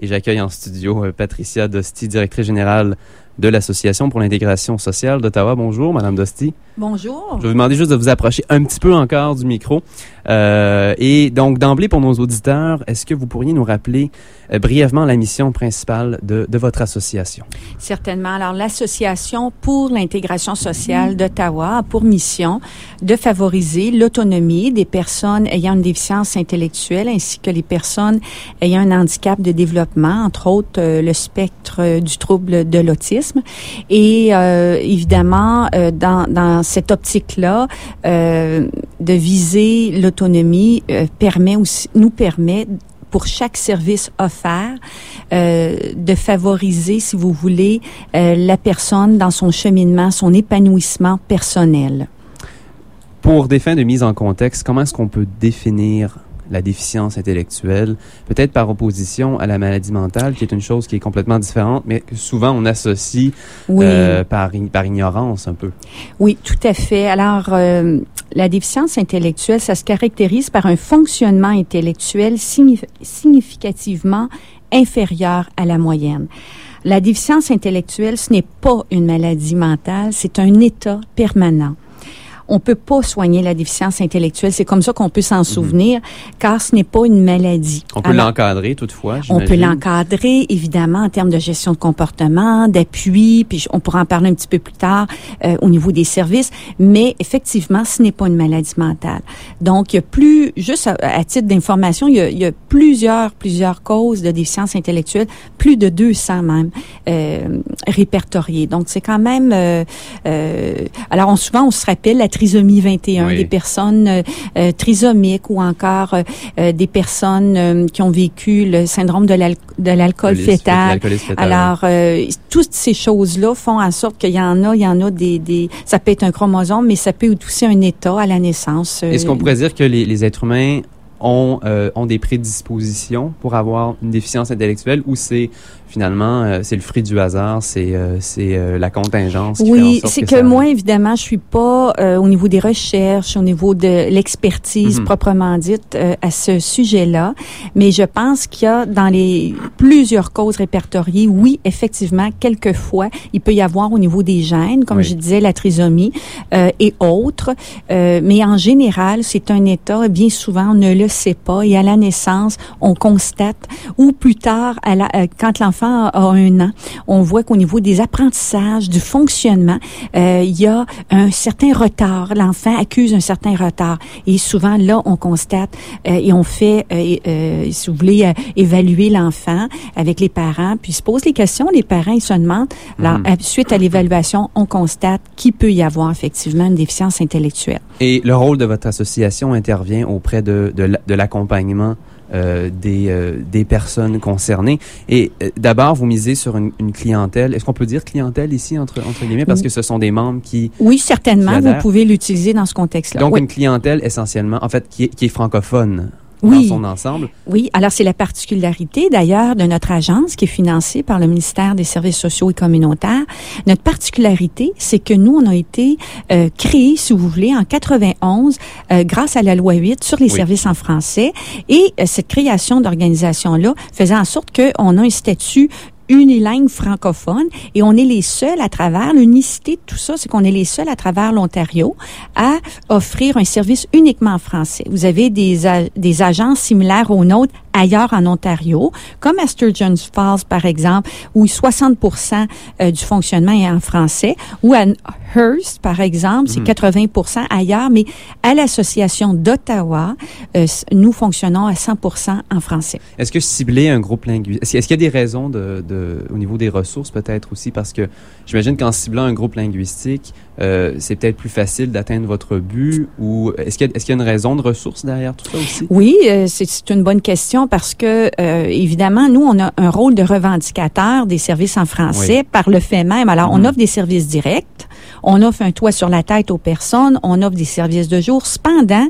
Et j'accueille en studio euh, Patricia Dosti, directrice générale de l'Association pour l'intégration sociale d'Ottawa. Bonjour, Madame Dosti. Bonjour. Je vais vous demander juste de vous approcher un petit peu encore du micro. Euh, et donc, d'emblée, pour nos auditeurs, est-ce que vous pourriez nous rappeler euh, brièvement la mission principale de, de votre association? Certainement. Alors, l'Association pour l'intégration sociale d'Ottawa a pour mission de favoriser l'autonomie des personnes ayant une déficience intellectuelle ainsi que les personnes ayant un handicap de développement, entre autres euh, le spectre du trouble de l'autisme. Et euh, évidemment, euh, dans, dans cette optique-là, euh, de viser l'autonomie permet aussi, nous permet pour chaque service offert, euh, de favoriser, si vous voulez, euh, la personne dans son cheminement, son épanouissement personnel. Pour des fins de mise en contexte, comment est-ce qu'on peut définir la déficience intellectuelle, peut-être par opposition à la maladie mentale, qui est une chose qui est complètement différente, mais que souvent on associe Oui, euh, par, ignorance un peu. oui, tout à fait. Alors, euh, la déficience intellectuelle, ça se caractérise par un fonctionnement intellectuel signif- significativement inférieur à la moyenne. La déficience intellectuelle, ce n'est pas une maladie mentale, c'est un état permanent. On peut pas soigner la déficience intellectuelle, c'est comme ça qu'on peut s'en souvenir, car ce n'est pas une maladie. On peut l'encadrer toutefois, On peut l'encadrer, évidemment, en termes de gestion de comportement, d'appui, puis on pourra en parler un petit peu plus tard euh, au niveau des services, mais effectivement, ce n'est pas une maladie mentale. Donc, il y a plus, juste à, à titre d'information, il y, a, il y a plusieurs, plusieurs causes de déficience intellectuelle, plus de 200 même, euh, répertoriées. Donc, c'est quand même... euh, euh, alors, on, souvent, on se rappelle la trisomie 21 Oui. des personnes euh, euh, trisomiques ou encore euh, des personnes qui ont vécu le syndrome de l'al- de l'alcool fétal. Alors, toutes ces choses-là font en sorte qu'il y en a, il y en a des, des, ça peut être un chromosome, mais ça peut être aussi un état à la naissance. Est-ce qu'on pourrait dire que les, les êtres humains ont, euh, ont des prédispositions pour avoir une déficience intellectuelle ou c'est finalement euh, c'est le fruit du hasard, c'est euh, c'est euh, la contingence qui Oui, c'est que, ça- moi, évidemment, je suis pas euh, au niveau des recherches, au niveau de l'expertise Mhm. proprement dite euh, à ce sujet-là, mais je pense qu'il y a dans les plusieurs causes répertoriées, oui, effectivement, quelquefois, il peut y avoir au niveau des gènes, comme Oui. je disais, la trisomie euh, et autres, euh, mais en général, c'est un état, bien souvent, on ne le sait pas, et à la naissance, on constate, ou plus tard, à la, euh, quand l'enfant a un an, on voit qu'au niveau des apprentissages, du fonctionnement, euh, il y a un certain retard. L'enfant accuse un certain retard. Et souvent, là, on constate euh, et on fait, euh, si vous voulez, évaluer l'enfant avec les parents, puis ils se posent les questions. Les parents, ils se demandent. Alors, Mhm. suite à l'évaluation, on constate qu'il peut y avoir effectivement une déficience intellectuelle. Et le rôle de votre association intervient auprès de, de l'accompagnement euh, des, euh, des personnes concernées. Et euh, d'abord, vous misez sur une, une clientèle. Est-ce qu'on peut dire clientèle ici, entre, entre guillemets, parce que ce sont des membres qui... Oui, certainement, Qui vous pouvez l'utiliser dans ce contexte-là. Donc, Oui. une clientèle essentiellement, en fait, qui est, qui est francophone Oui. dans son ensemble. Oui, alors c'est la particularité d'ailleurs de notre agence qui est financée par le ministère des Services sociaux et communautaires. Notre particularité, c'est que nous, on a été euh, créés, si vous voulez, en 91 euh, grâce à la loi 8 sur les Oui. services en français. Et euh, cette création d'organisation-là faisait en sorte qu'on a un statut unilingue francophone et on est les seuls à travers l'unicité de tout ça, c'est qu'on est les seuls à travers l'Ontario à offrir un service uniquement en français. Vous avez des, a- des agences similaires aux nôtres ailleurs en Ontario, comme à Sturgeon's Falls, par exemple, où 60 euh, du fonctionnement est en français, ou à Hearst, par exemple, c'est 80 ailleurs, mais à l'Association d'Ottawa, euh, nous fonctionnons à 100 en français. Est-ce que cibler un groupe linguistique, est-ce qu'il y a des raisons de, de- au niveau des ressources peut-être aussi? Parce que j'imagine qu'en ciblant un groupe linguistique, euh, c'est peut-être plus facile d'atteindre votre but ou est-ce qu'il y, a- y une raison de ressources derrière tout ça aussi? Oui, euh, c'est une bonne question parce que, euh, évidemment, nous, on a un rôle de revendicateur des services en français par le fait même. Alors, on Mhm. offre des services directs, on offre un toit sur la tête aux personnes, on offre des services de jour. Cependant,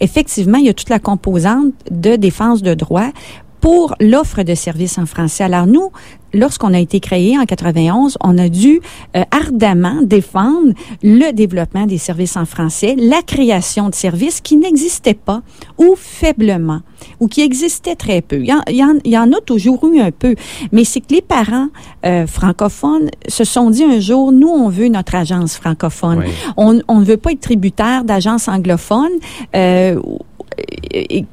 effectivement, il y a toute la composante de défense de droit pour l'offre de services en français. Alors nous, lorsqu'on a été créé en 91, on a dû euh, ardemment défendre le développement des services en français, la création de services qui n'existaient pas ou faiblement ou qui existaient très peu. Il y en, a toujours eu un peu, mais c'est que les parents euh, francophones se sont dit un jour, nous, on veut notre agence francophone. On, on ne veut pas être tributaire d'agences anglophones. Euh,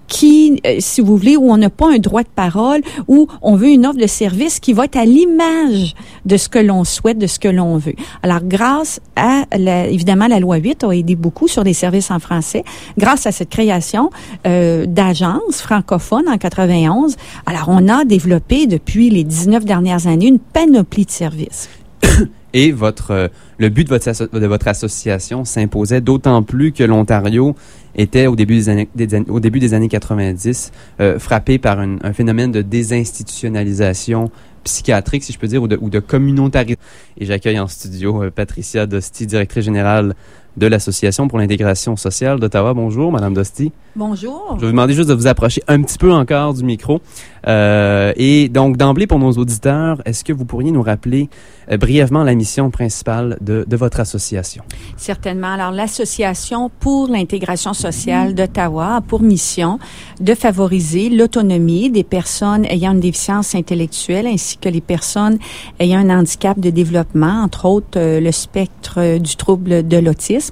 qui, euh, si vous voulez, où on n'a pas un droit de parole, où on veut une offre de service qui va être à l'image de ce que l'on souhaite, de ce que l'on veut. Alors, grâce à, la, évidemment, la loi 8 a aidé beaucoup sur les services en français. Grâce à cette création euh, d'agences francophones en 91, alors on a développé depuis les 19 dernières années une panoplie de services. Et votre, euh, le but de votre, association s'imposait d'autant plus que l'Ontario était au début des années, au début des années 90 euh, frappé par un phénomène de désinstitutionnalisation psychiatrique, si je peux dire, ou de, ou de communautarisation. Et j'accueille en studio euh, Patricia Dosti, directrice générale de l'Association pour l'intégration sociale d'Ottawa. Bonjour, Madame Dosti. Bonjour. Je vais vous demander juste de vous approcher un petit peu encore du micro. Euh, et donc, d'emblée, pour nos auditeurs, est-ce que vous pourriez nous rappeler euh, brièvement la mission principale de, de votre association? Certainement. Alors, l'Association pour l'intégration sociale d'Ottawa a pour mission de favoriser l'autonomie des personnes ayant une déficience intellectuelle ainsi que les personnes ayant un handicap de développement, entre autres euh, le spectre du trouble de l'autisme.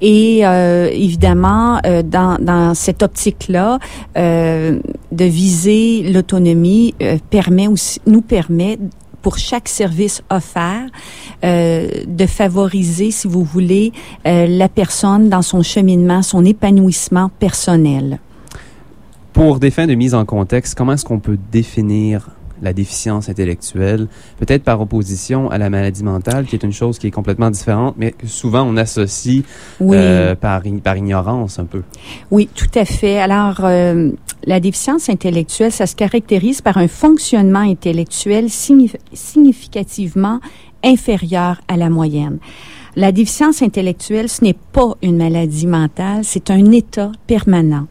Et évidemment, dans, dans cette optique-là, de viser l'autonomie euh, permet aussi, nous permet pour chaque service offert, euh, de favoriser, si vous voulez, euh, la personne dans son cheminement, son épanouissement personnel. Pour des fins de mise en contexte, comment est-ce qu'on peut définir la déficience intellectuelle, peut-être par opposition à la maladie mentale, qui est une chose qui est complètement différente, mais que souvent on associe euh, par, par ignorance un peu. Oui, tout à fait. Alors, euh, la déficience intellectuelle, ça se caractérise par un fonctionnement intellectuel significativement inférieur à la moyenne. La déficience intellectuelle, ce n'est pas une maladie mentale, c'est un état permanent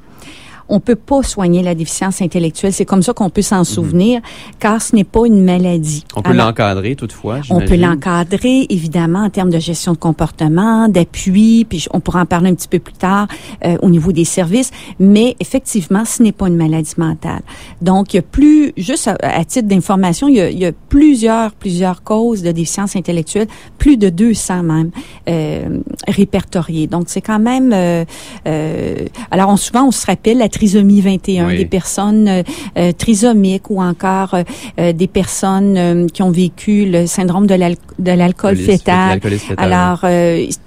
on peut pas soigner la déficience intellectuelle. C'est comme ça qu'on peut s'en souvenir, car ce n'est pas une maladie. On peut l'encadrer toutefois. On peut l'encadrer évidemment en termes de gestion de comportement, d'appui, puis on pourra en parler un petit peu plus tard euh, au niveau des services. Mais effectivement, ce n'est pas une maladie mentale. Donc, il y a plus, juste à, titre d'information, il, il, y a plusieurs plusieurs causes de déficience intellectuelle, plus de 200 même euh, répertoriées. Donc, c'est quand même. Euh, euh, alors, on, souvent, on se rappelle la trisomie 21, des personnes euh, euh, trisomiques ou encore euh, des personnes qui ont vécu le syndrome de l'alcool fétal. Alors,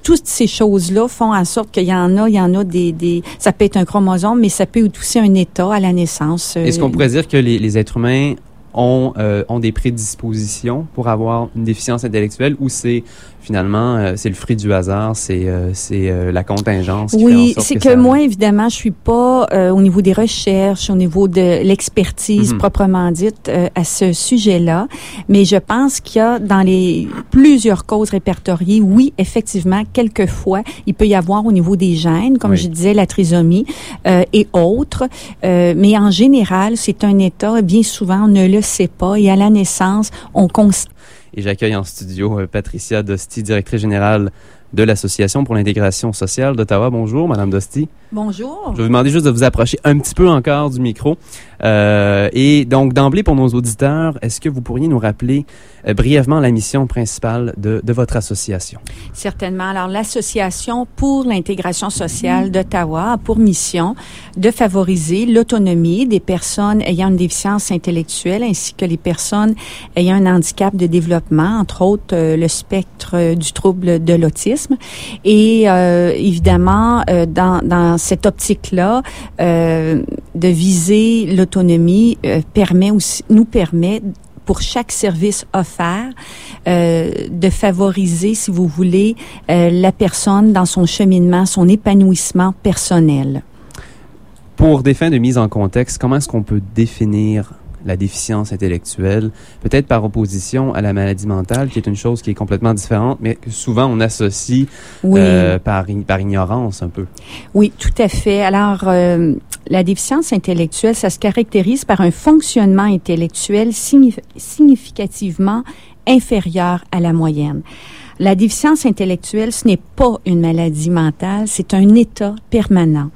toutes ces choses-là font en sorte qu'il y en a, il y en a des, des, ça peut être un chromosome, mais ça peut être aussi un état à la naissance. Est-ce qu'on pourrait dire que les, les êtres humains ont, ont des prédispositions pour avoir une déficience intellectuelle ou c'est finalement, euh, c'est le fruit du hasard, c'est euh, c'est euh, la contingence. Qui oui, c'est que, moi, évidemment, je suis pas au niveau des recherches, au niveau de l'expertise mhm. proprement dite à ce sujet-là, mais je pense qu'il y a dans les plusieurs causes répertoriées, oui, effectivement, quelquefois, il peut y avoir au niveau des gènes, comme je disais, la trisomie et autres, mais en général, c'est un état, bien souvent, on ne le sait pas, et à la naissance, on constate et j'accueille en studio euh, Patricia Dosti, directrice générale de l'Association pour l'intégration sociale d'Ottawa. Bonjour, Madame Dosti. Bonjour. Je vais vous demander juste de vous approcher un petit peu encore du micro. Euh, et donc, d'emblée, pour nos auditeurs, est-ce que vous pourriez nous rappeler euh, brièvement la mission principale de, de votre association? Certainement. Alors, l'Association pour l'intégration sociale d'Ottawa a pour mission de favoriser l'autonomie des personnes ayant une déficience intellectuelle ainsi que les personnes ayant un handicap de développement, entre autres euh, le spectre du trouble de l'autisme. Et évidemment, dans, dans cette optique-là, de viser l'autonomie euh, permet aussi, nous permet pour chaque service offert, euh, de favoriser, si vous voulez, euh, la personne dans son cheminement, son épanouissement personnel. Pour des fins de mise en contexte, comment est-ce qu'on peut définir la déficience intellectuelle, peut-être par opposition à la maladie mentale, qui est une chose qui est complètement différente, mais que souvent on associe euh, par, par ignorance un peu. Oui, tout à fait. Alors, euh, la déficience intellectuelle, ça se caractérise par un fonctionnement intellectuel significativement inférieur à la moyenne. La déficience intellectuelle, ce n'est pas une maladie mentale, c'est un état permanent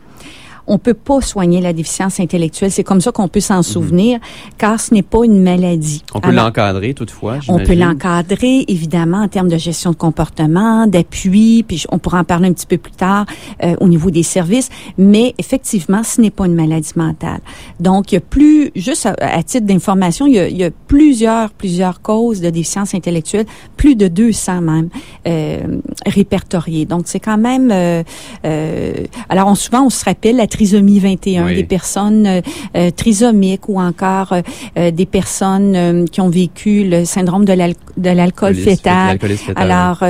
on peut pas soigner la déficience intellectuelle. C'est comme ça qu'on peut s'en souvenir, car ce n'est pas une maladie. On peut l'encadrer toutefois. On peut l'encadrer, évidemment, en termes de gestion de comportement, d'appui, puis on pourra en parler un petit peu plus tard euh, au niveau des services. Mais effectivement, ce n'est pas une maladie mentale. Donc, il y a plus, juste à, titre d'information, il, il, y a plusieurs, plusieurs causes de déficience intellectuelle, plus de 200 même euh, répertoriées. Donc, c'est quand même. Euh, euh, alors, on, souvent, on se rappelle la trisomie 21, des personnes euh, euh, trisomiques ou encore euh, des personnes qui ont vécu le syndrome de l'alcool fétal. Alors,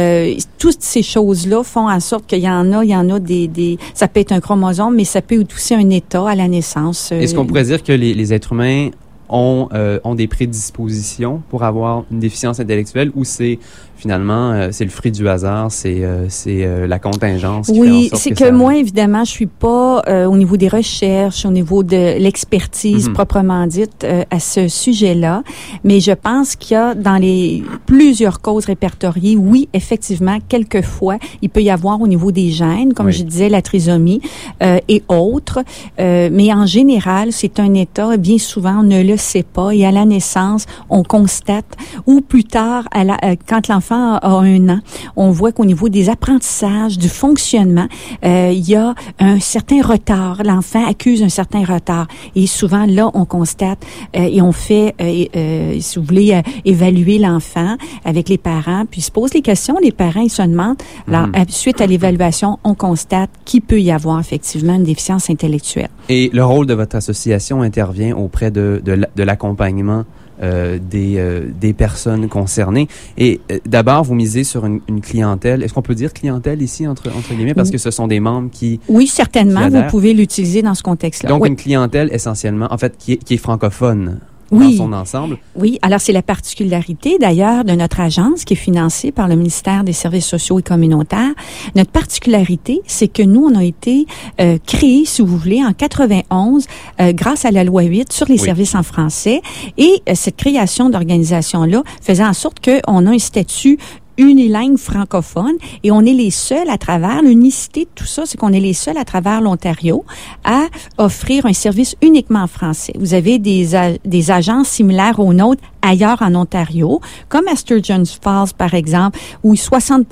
toutes ces choses-là font en sorte qu'il y en a, il y en a des, des, ça peut être un chromosome, mais ça peut être aussi un état à la naissance. Est-ce qu'on pourrait dire que les, les êtres humains ont, ont des prédispositions pour avoir une déficience intellectuelle ou c'est finalement, euh, c'est le fruit du hasard, c'est euh, c'est euh, la contingence. Qui oui, c'est que, moi, évidemment, je suis pas au niveau des recherches, au niveau de l'expertise mhm. proprement dite à ce sujet-là, mais je pense qu'il y a dans les plusieurs causes répertoriées, oui, effectivement, quelquefois, il peut y avoir au niveau des gènes, comme je disais, la trisomie et autres, mais en général, c'est un état, bien souvent, on ne le sait pas, et à la naissance, on constate, ou plus tard, à la, quand l'enfant a un an, on voit qu'au niveau des apprentissages, du fonctionnement, euh, il y a un certain retard. L'enfant accuse un certain retard. Et souvent, là, on constate euh, et on fait, euh, si vous voulez, évaluer l'enfant avec les parents, puis se pose les questions. Les parents, ils se demandent. Alors, mhm. suite à l'évaluation, on constate qu'il peut y avoir effectivement une déficience intellectuelle. Et le rôle de votre association intervient auprès de, de l'accompagnement euh, des, euh, des personnes concernées. Et euh, d'abord, vous misez sur une, une clientèle. Est-ce qu'on peut dire clientèle ici, entre, entre guillemets, parce que ce sont des membres qui... Oui, certainement, vous pouvez l'utiliser dans ce contexte-là. Donc, une clientèle essentiellement, en fait, qui est, qui est francophone oui. dans son ensemble. Oui, alors c'est la particularité d'ailleurs de notre agence qui est financée par le ministère des Services sociaux et communautaires. Notre particularité, c'est que nous, on a été euh, créés, si vous voulez, en 91 euh, grâce à la loi 8 sur les services en français. Et euh, cette création d'organisation-là faisait en sorte qu'on a un statut unilingue francophone et on est les seuls à travers l'unicité de tout ça, c'est qu'on est les seuls à travers l'Ontario à offrir un service uniquement en français. Vous avez des, des agences similaires aux nôtres ailleurs en Ontario, comme à Sturgeon's Falls, par exemple, où 60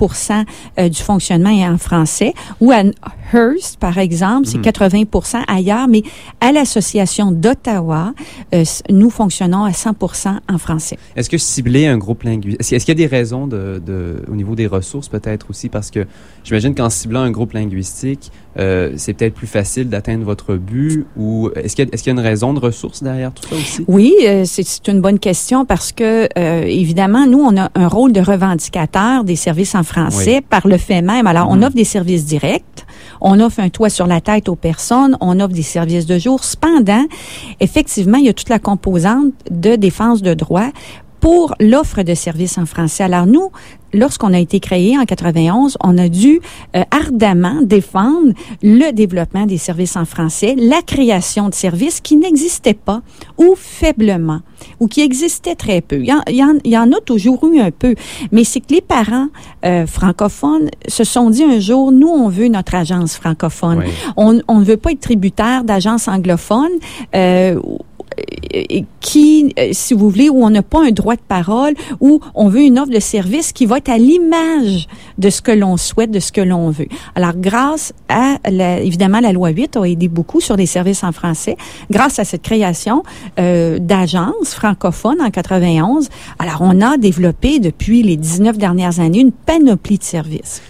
euh, du fonctionnement est en français, ou à Hearst, par exemple, c'est 80 hmm. ailleurs, mais à l'Association d'Ottawa, euh, nous fonctionnons à 100 en français. Est-ce que cibler un groupe linguistique, est-ce qu'il y a des raisons de, de, au niveau des ressources peut-être aussi, parce que j'imagine qu'en ciblant un groupe linguistique, euh, c'est peut-être plus facile d'atteindre votre but ou est-ce qu'il y, est y, a une raison de ressources derrière tout ça aussi? Oui, euh, c'est une bonne question parce que, euh, évidemment, nous, on a un rôle de revendicateur des services en français par le fait même. Alors, on mhm. offre des services directs, on offre un toit sur la tête aux personnes, on offre des services de jour. Cependant, effectivement, il y a toute la composante de défense de droits pour l'offre de services en français. Alors nous, lorsqu'on a été créé en 91, on a dû euh, ardemment défendre le développement des services en français, la création de services qui n'existaient pas ou faiblement ou qui existaient très peu. Il y en, a toujours eu un peu, mais c'est que les parents euh, francophones se sont dit un jour, nous, on veut notre agence francophone. On, on ne veut pas être tributaire d'agences anglophones. Euh, qui, euh, si vous voulez, où on n'a pas un droit de parole, où on veut une offre de service qui va être à l'image de ce que l'on souhaite, de ce que l'on veut. Alors, grâce à, évidemment, la loi 8 a aidé beaucoup sur les services en français. Grâce à cette création euh, d'agences francophones en 91, alors on a développé depuis les 19 dernières années une panoplie de services.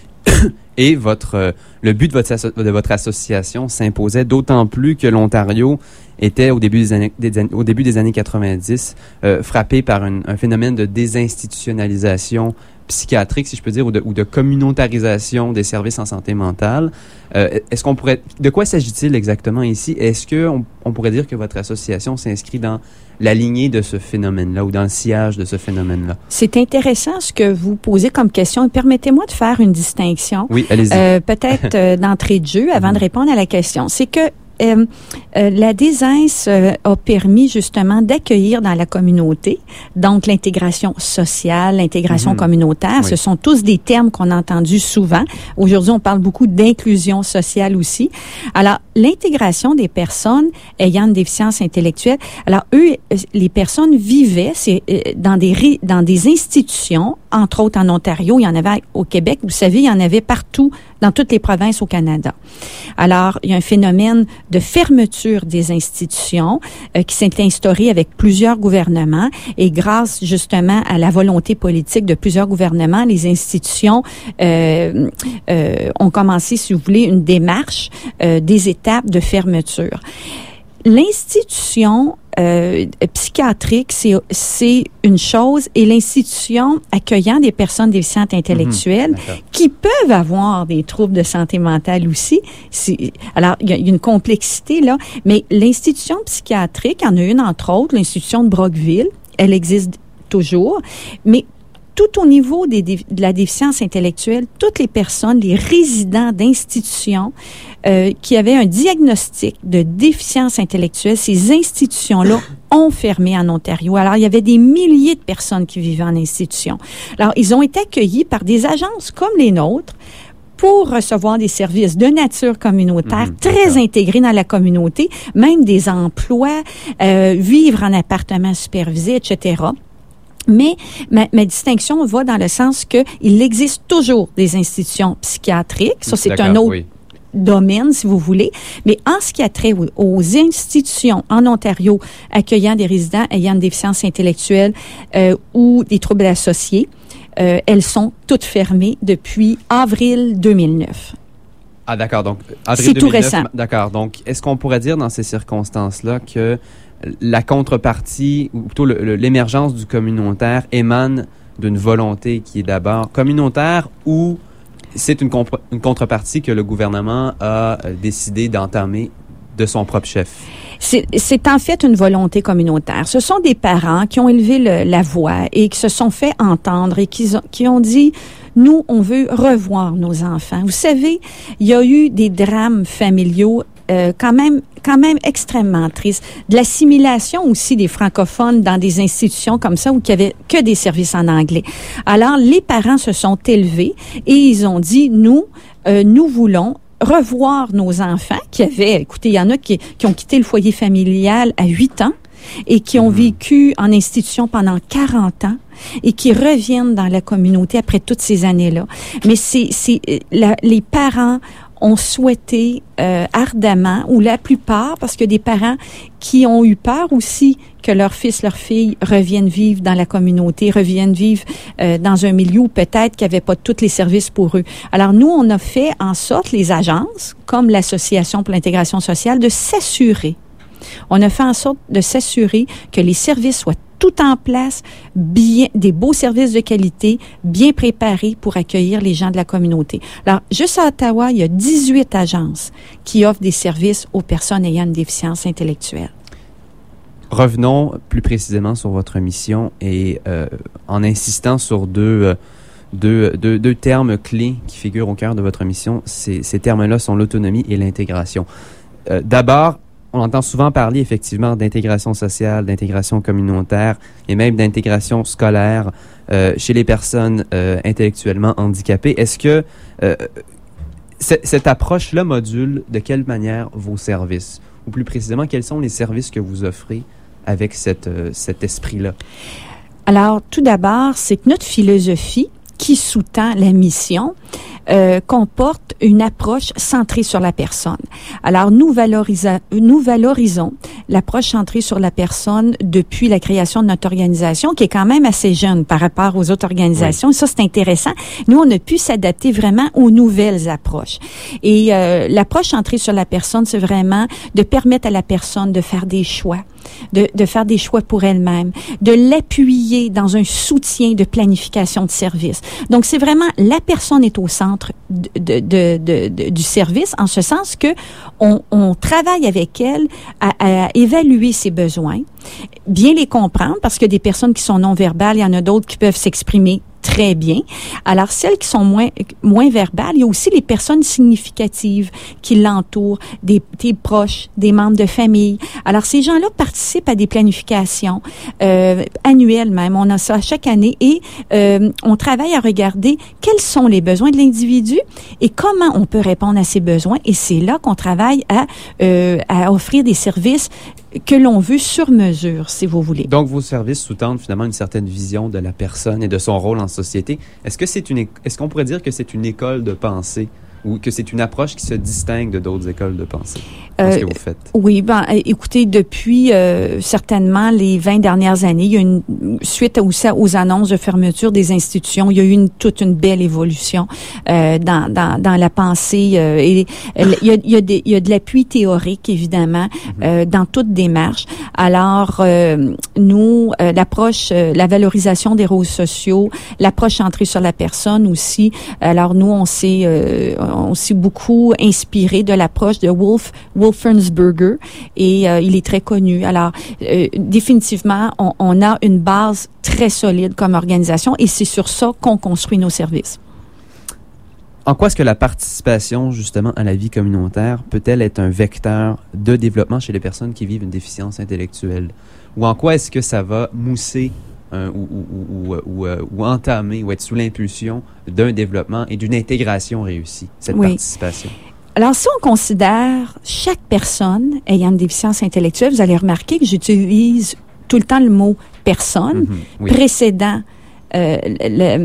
Et votre, euh, le but de votre, association s'imposait d'autant plus que l'Ontario était au début des années, au début des années 90 euh, frappé par un phénomène de désinstitutionnalisation psychiatrique, si je peux dire, ou de, ou de communautarisation des services en santé mentale. Euh, est-ce qu'on pourrait, de quoi s'agit-il exactement ici? Est-ce que on, pourrait dire que votre association s'inscrit dans la lignée de ce phénomène-là ou dans le sillage de ce phénomène-là? C'est intéressant ce que vous posez comme question. Permettez-moi de faire une distinction. Oui, allez-y. Euh, peut-être euh, d'entrée de jeu avant de mhm. répondre à la question. C'est que euh, euh, la DESINS euh, a permis justement d'accueillir dans la communauté, donc l'intégration sociale, l'intégration Mhm. communautaire. Oui. Ce sont tous des termes qu'on a entendus souvent. Aujourd'hui, on parle beaucoup d'inclusion sociale aussi. Alors, l'intégration des personnes ayant une déficience intellectuelle. Alors, eux, euh, les personnes vivaient des dans des institutions, entre autres en Ontario, il y en avait au Québec. Vous savez, il y en avait partout dans toutes les provinces au Canada. Alors, il y a un phénomène de fermeture des institutions euh, qui s'est instauré avec plusieurs gouvernements et grâce justement à la volonté politique de plusieurs gouvernements, les institutions euh, euh, ont commencé, si vous voulez, une démarche euh, des étapes de fermeture. L'institution euh, psychiatrique, c'est, c'est une chose, et l'institution accueillant des personnes déficientes intellectuelles D'accord. qui peuvent avoir des troubles de santé mentale aussi. Alors, il y, a il y a une complexité là, mais l'institution psychiatrique, il y en a une entre autres, l'institution de Brockville, elle existe toujours, mais tout au niveau des, de la déficience intellectuelle, toutes les personnes, les résidents d'institutions euh, qui avaient un diagnostic de déficience intellectuelle, ces institutions-là ont fermé en Ontario. Alors, il y avait des milliers de personnes qui vivaient en institution. Alors, ils ont été accueillis par des agences comme les nôtres pour recevoir des services de nature communautaire Mhm, très intégrés dans la communauté, même des emplois, euh, vivre en appartement supervisé, etc. Mais ma, ma distinction va dans le sens que il existe toujours des institutions psychiatriques. Ça, c'est un autre oui. domaine, si vous voulez. Mais en ce qui a trait aux, aux institutions en Ontario accueillant des résidents ayant une déficience intellectuelle euh, ou des troubles associés, euh, elles sont toutes fermées depuis avril 2009. Ah, d'accord. Donc, avril C'est tout 2009, récent. D'accord. Donc, est-ce qu'on pourrait dire dans ces circonstances-là que la contrepartie, ou plutôt l'émergence du communautaire émane d'une volonté qui est d'abord communautaire ou c'est une, contrepartie que le gouvernement a euh, décidé d'entamer de son propre chef? C'est en fait une volonté communautaire. Ce sont des parents qui ont élevé le- la voix et qui se sont fait entendre et qui ont dit, nous, on veut revoir nos enfants. Vous savez, il y a eu des drames familiaux euh, quand même quand même extrêmement tristes. De l'assimilation aussi des francophones dans des institutions comme ça où il y avait que des services en anglais. Alors, les parents se sont élevés et ils ont dit, nous, euh, nous voulons revoir nos enfants qui avaient, écoutez, il y en a qui, qui ont quitté le foyer familial à 8 ans et qui ont Mhm. vécu en institution pendant 40 ans et qui reviennent dans la communauté après toutes ces années-là. Mais c'est, c'est euh, les parents ont souhaité euh, ardemment, ou la plupart, parce que des parents qui ont eu peur aussi que leur fils, leur fille reviennent vivre dans la communauté, reviennent vivre euh, dans un milieu où peut-être qu'il n'y avait pas tous les services pour eux. Alors nous, on a fait en sorte, les agences, comme l'Association pour l'intégration sociale, de s'assurer. On a fait en sorte de s'assurer que les services soient tout en place, des beaux services de qualité, bien préparés pour accueillir les gens de la communauté. Alors, juste à Ottawa, il y a 18 agences qui offrent des services aux personnes ayant une déficience intellectuelle. Revenons plus précisément sur votre mission et euh, en insistant sur deux, euh, deux, deux, deux termes clés qui figurent au cœur de votre mission. Ces, ces termes-là sont l'autonomie et l'intégration. Euh, D'abord, on entend souvent parler effectivement d'intégration sociale, d'intégration communautaire et même d'intégration scolaire euh, chez les personnes euh, intellectuellement handicapées. Est-ce que euh, cette approche-là module de quelle manière vos services? Ou plus précisément, quels sont les services que vous offrez avec cette, euh, cet esprit-là? Alors, tout d'abord, c'est que notre philosophie qui sous-tend la mission euh, comporte une approche centrée sur la personne. Alors, nous, nous valorisons l'approche centrée sur la personne depuis la création de notre organisation, qui est quand même assez jeune par rapport aux autres organisations. Et ça, c'est intéressant. Nous, on a pu s'adapter vraiment aux nouvelles approches. Et euh, l'approche centrée sur la personne, c'est vraiment de permettre à la personne de faire des choix, de, de faire des choix pour elle-même, de l'appuyer dans un soutien de planification de service. Donc, c'est vraiment la personne est au centre de, de, de, du service, en ce sens que on, on travaille avec elle à, à évaluer ses besoins, bien les comprendre, parce que des personnes qui sont non verbales, il y en a d'autres qui peuvent s'exprimer très bien. Alors, celles qui sont moins, moins verbales, il y a aussi les personnes significatives qui l'entourent, des, des proches, des membres de famille. Alors, ces gens-là participent à des planifications euh, annuelles même. On a ça chaque année et euh, on travaille à regarder quels sont les besoins de l'individu et comment on peut répondre à ces besoins. Et c'est là qu'on travaille à, euh, à offrir des services que l'on veut sur mesure, si vous voulez. Donc, vos services sous-tendent finalement une certaine vision de la personne et de son rôle en société. Est-ce que c'est une, est-ce qu'on pourrait dire que c'est une école de pensée? Ou que c'est une approche qui se distingue de d'autres écoles de pensée? Euh, que vous faites? Oui, ben, écoutez, depuis euh, certainement les 20 dernières années, il y a une suite aux, aux annonces de fermeture des institutions, il y a eu une, toute une belle évolution euh, dans, dans, dans, la pensée. Euh, et, il, y a, il, y a des, il y a de l'appui théorique, évidemment, euh, dans toute démarche. Alors, euh, nous, l'approche, la valorisation des rôles sociaux, l'approche centrée sur la personne aussi. Alors, nous, on s'est s'est beaucoup inspiré de l'approche de Wolf Wolfensberger et euh, il est très connu. Alors, euh, définitivement, on, a une base très solide comme organisation et c'est sur ça qu'on construit nos services. En quoi est-ce que la participation justement à la vie communautaire peut-elle être un vecteur de développement chez les personnes qui vivent une déficience intellectuelle? Ou en quoi est-ce que ça va mousser euh, ou, ou, ou, euh, ou, entamer ou être sous l'impulsion d'un développement et d'une intégration réussie, cette oui. participation? Alors, si on considère chaque personne ayant une déficience intellectuelle, vous allez remarquer que j'utilise tout le temps le mot personne, mm -hmm, oui. précédent euh,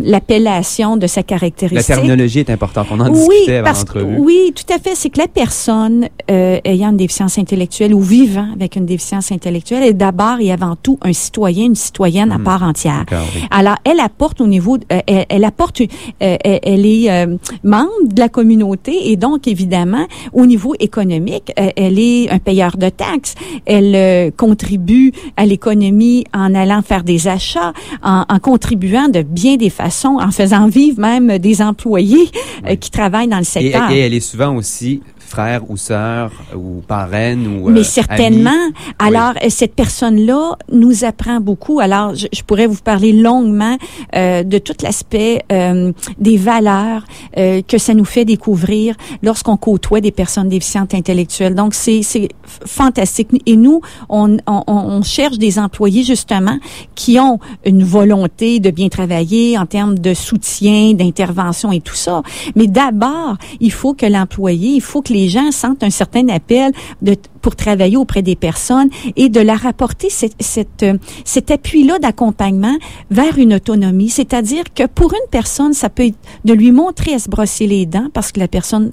l'appellation de sa caractéristique. La terminologie est importante. On en oui, discutait avant parce que, Oui, tout à fait. C'est que la personne euh, ayant une déficience intellectuelle ou vivant avec une déficience intellectuelle est d'abord et avant tout un citoyen, une citoyenne à mmh. part entière. Oui. Alors, elle apporte au niveau, euh, elle, elle, apporte, euh, elle est membre de la communauté et donc évidemment au niveau économique, elle est un payeur de taxes. Elle contribue à l'économie en allant faire des achats, en, en contribuant de bien des façons, en faisant vivre même des employés euh, qui travaillent dans le secteur. Et, et elle est souvent aussi frère ou sœur ou parraine ou Mais euh, certainement. Ami. Alors oui. cette personne-là nous apprend beaucoup. Alors je, je pourrais vous parler longuement euh, de tout l'aspect euh, des valeurs euh, que ça nous fait découvrir lorsqu'on côtoie des personnes déficientes intellectuelles. Donc c'est c'est fantastique. Et nous on, on, on cherche des employés justement qui ont une volonté de bien travailler en termes de soutien, d'intervention et tout ça. Mais d'abord il faut que l'employé, il faut que les gens sentent un certain appel pour travailler auprès des personnes et de leur apporter euh, cet appui-là d'accompagnement vers une autonomie. C'est-à-dire que pour une personne, ça peut être de lui montrer à se brosser les dents parce que la personne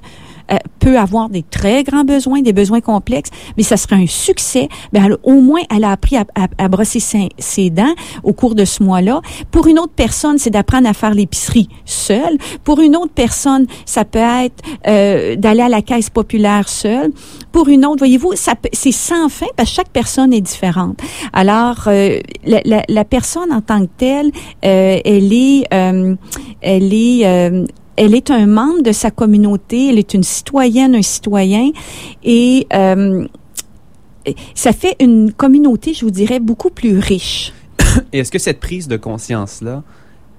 euh, peut avoir des très grands besoins, des besoins complexes, mais ça serait un succès. Ben, elle, au moins, elle a appris à, à, à brosser ses, ses, dents au cours de ce mois-là. Pour une autre personne, c'est d'apprendre à faire l'épicerie seule. Pour une autre personne, ça peut être euh, d'aller à la caisse populaire seule. Pour une autre, voyez-vous, c'est sans fin parce que chaque personne est différente. Alors, euh, la, la, la, personne en tant que telle, euh, elle est, euh, elle est euh, elle est un membre de sa communauté, elle est une citoyenne, un citoyen, et euh, ça fait une communauté, je vous dirais, beaucoup plus riche. Et est-ce que cette prise de conscience-là,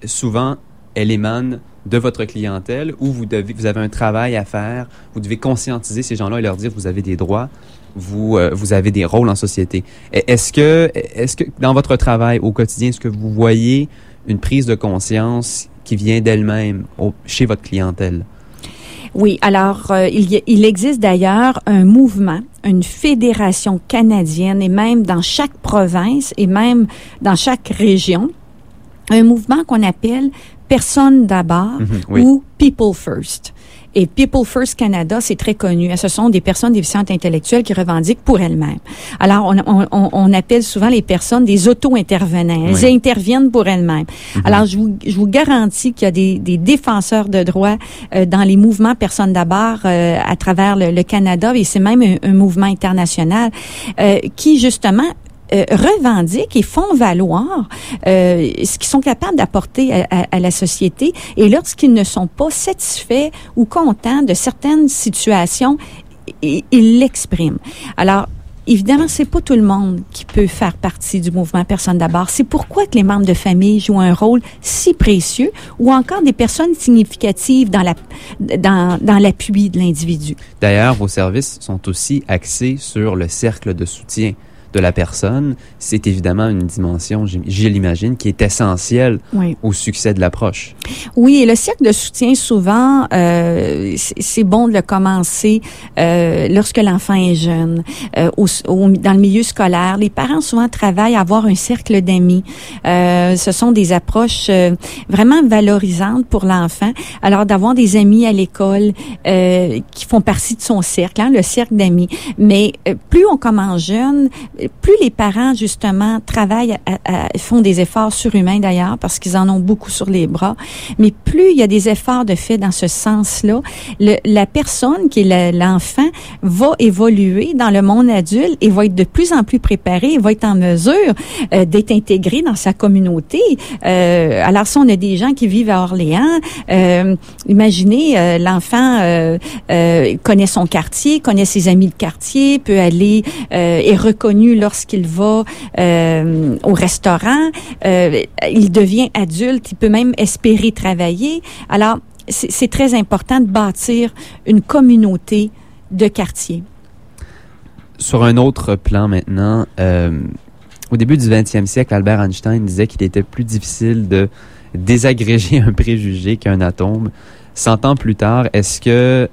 souvent, elle émane de votre clientèle ou vous, avez un travail à faire, vous devez conscientiser ces gens-là et leur dire vous avez des droits, vous, euh, vous avez des rôles en société? Est-ce que, est-ce que dans votre travail au quotidien, est-ce que vous voyez une prise de conscience qui vient d'elle-même chez votre clientèle? Oui, alors euh, il, y, il existe d'ailleurs un mouvement, une fédération canadienne et même dans chaque province et même dans chaque région, un mouvement qu'on appelle Personne d'abord mm -hmm, oui. ou People First. Et People First Canada, c'est très connu. Ce sont des personnes déficientes intellectuelles qui revendiquent pour elles-mêmes. Alors, on, on, on, appelle souvent les personnes des auto-intervenants. Elles oui. interviennent pour elles-mêmes. Mm -hmm. Alors, je vous, je vous garantis qu'il y a des, des défenseurs de droits euh, dans les mouvements Personnes d'abord euh, à travers le, le, Canada, et c'est même un, un, mouvement international euh, qui, justement, euh, revendiquent et font valoir euh, ce qu'ils sont capables d'apporter à, la société et lorsqu'ils ne sont pas satisfaits ou contents de certaines situations, ils l'expriment. Alors, évidemment, c'est pas tout le monde qui peut faire partie du mouvement Personne d'abord. C'est pourquoi que les membres de famille jouent un rôle si précieux ou encore des personnes significatives dans la dans, dans l'appui de l'individu. D'ailleurs, vos services sont aussi axés sur le cercle de soutien de la personne, c'est évidemment une dimension, je l'imagine, qui est essentielle au succès de l'approche. Oui, et le cercle de soutien, souvent, euh, c'est bon de le commencer euh, lorsque l'enfant est jeune, euh, au, dans le milieu scolaire. Les parents souvent travaillent à avoir un cercle d'amis. Euh, ce sont des approches euh, vraiment valorisantes pour l'enfant. Alors, d'avoir des amis à l'école euh, qui font partie de son cercle, hein, le cercle d'amis. Mais plus on commence jeune, plus les parents, justement, travaillent, font des efforts surhumains d'ailleurs, parce qu'ils en ont beaucoup sur les bras, mais plus il y a des efforts de fait dans ce sens-là, la personne qui est l'enfant va évoluer dans le monde adulte et va être de plus en plus préparée, va être en mesure euh, d'être intégrée dans sa communauté. Euh, alors, si on a des gens qui vivent à Orléans, euh, imaginez, euh, l'enfant euh, connaît son quartier, connaît ses amis de quartier, peut aller, est reconnu lorsqu'il va euh, au restaurant, euh, il devient adulte, il peut même espérer travailler. Alors, c'est très important de bâtir une communauté de quartier. Sur un autre plan maintenant, euh, au début du 20e siècle, Albert Einstein disait qu'il était plus difficile de désagréger un préjugé qu'un atome. Cent ans plus tard, est-ce que,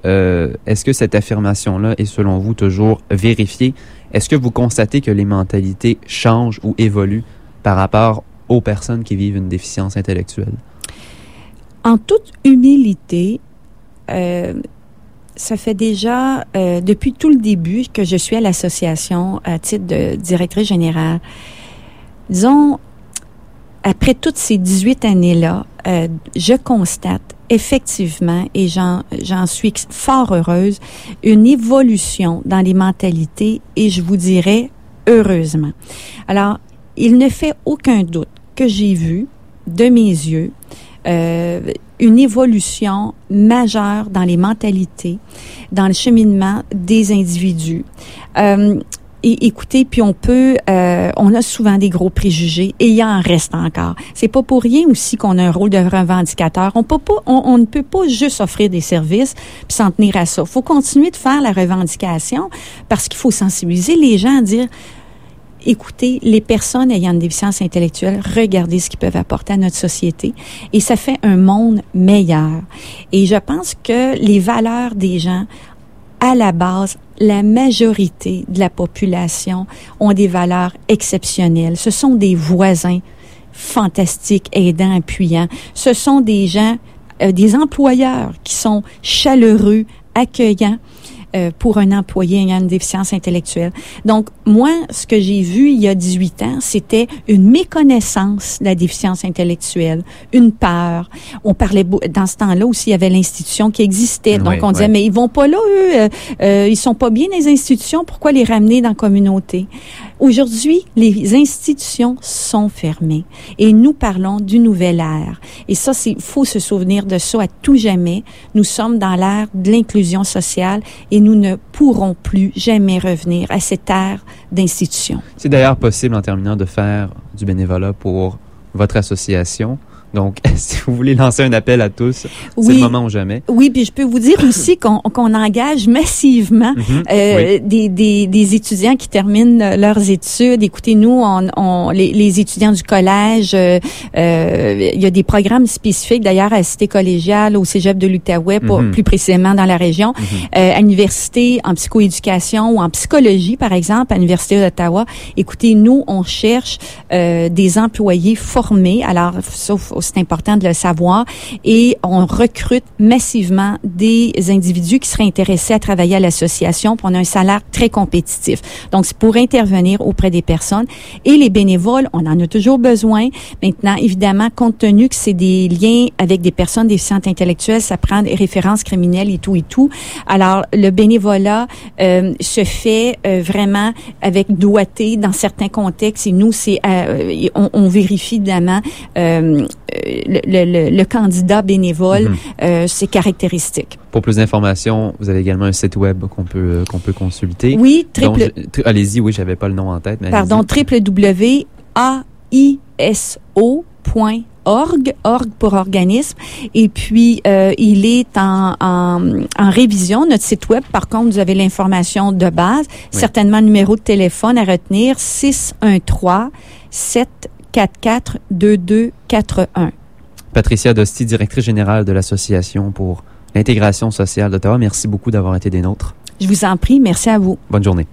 est-ce que cette affirmation-là est selon vous toujours vérifiée? Est-ce que vous constatez que les mentalités changent ou évoluent par rapport aux personnes qui vivent une déficience intellectuelle? En toute humilité, euh, ça fait déjà euh, depuis tout le début que je suis à l'association à titre de directrice générale. Disons, après toutes ces 18 années-là, euh, je constate effectivement, et j'en suis fort heureuse, une évolution dans les mentalités et je vous dirais heureusement. Alors, il ne fait aucun doute que j'ai vu de mes yeux euh, une évolution majeure dans les mentalités, dans le cheminement des individus. Euh, et écoutez, puis on peut, euh, on a souvent des gros préjugés et il en reste encore. C'est pas pour rien aussi qu'on a un rôle de revendicateur. On peut pas, on, ne peut pas juste offrir des services puis s'en tenir à ça. Faut continuer de faire la revendication parce qu'il faut sensibiliser les gens à dire écoutez, les personnes ayant une déficience intellectuelle, regardez ce qu'ils peuvent apporter à notre société et ça fait un monde meilleur. Et je pense que les valeurs des gens à la base, la majorité de la population ont des valeurs exceptionnelles. Ce sont des voisins fantastiques, aidants, appuyants. Ce sont des gens, euh, des employeurs qui sont chaleureux, accueillants. Euh, pour un employé ayant une déficience intellectuelle. Donc, moi, ce que j'ai vu il y a 18 ans, c'était une méconnaissance de la déficience intellectuelle, une peur. On parlait, dans ce temps-là aussi, il y avait l'institution qui existait. Donc, on disait, mais ils vont pas là, eux, euh, euh, ils sont pas bien les institutions, pourquoi les ramener dans la communauté? Aujourd'hui, les institutions sont fermées et nous parlons du nouvel ère. Et ça, c'est faut se souvenir de ça à tout jamais. Nous sommes dans l'ère de l'inclusion sociale et nous ne pourrons plus jamais revenir à cette ère d'institution. C'est d'ailleurs possible en terminant de faire du bénévolat pour votre association. Donc, si vous voulez lancer un appel à tous, c'est le moment ou jamais. Oui, puis je peux vous dire aussi qu'on engage massivement mhm. euh, des, des, des, étudiants qui terminent leurs études. Écoutez, nous, on, on les, les, étudiants du collège, euh, euh, il y a des programmes spécifiques, d'ailleurs, à la Cité collégiale, au Cégep de l'Outaouais, mhm. plus précisément dans la région, euh, à l'université en psychoéducation ou en psychologie, par exemple, à l'Université d'Ottawa. Écoutez, nous, on cherche euh, des employés formés, alors, sauf c'est important de le savoir. Et on recrute massivement des individus qui seraient intéressés à travailler à l'association. on a un salaire très compétitif. Donc, c'est pour intervenir auprès des personnes. Et les bénévoles, on en a toujours besoin. Maintenant, évidemment, compte tenu que c'est des liens avec des personnes déficientes intellectuelles, ça prend des références criminelles et tout et tout. Alors, le bénévolat euh, se fait euh, vraiment avec doigté dans certains contextes. Et nous, c'est euh, on, on, vérifie évidemment le, le, le, candidat bénévole, mm ses caractéristiques. Pour plus d'informations, vous avez également un site web qu'on peut qu'on peut consulter. Oui, triple. Allez-y, oui, j'avais pas le nom en tête. Mais Pardon, www.aiso.org org, org pour organisme. Et puis, euh, il est en, en, en, révision, notre site web. Par contre, vous avez l'information de base. Certainement, numéro de téléphone à retenir, 613 744 2241. Patricia Dosti, directrice générale de l'Association pour l'intégration sociale d'Ottawa. Merci beaucoup d'avoir été des nôtres. Je vous en prie. Merci à vous. Bonne journée.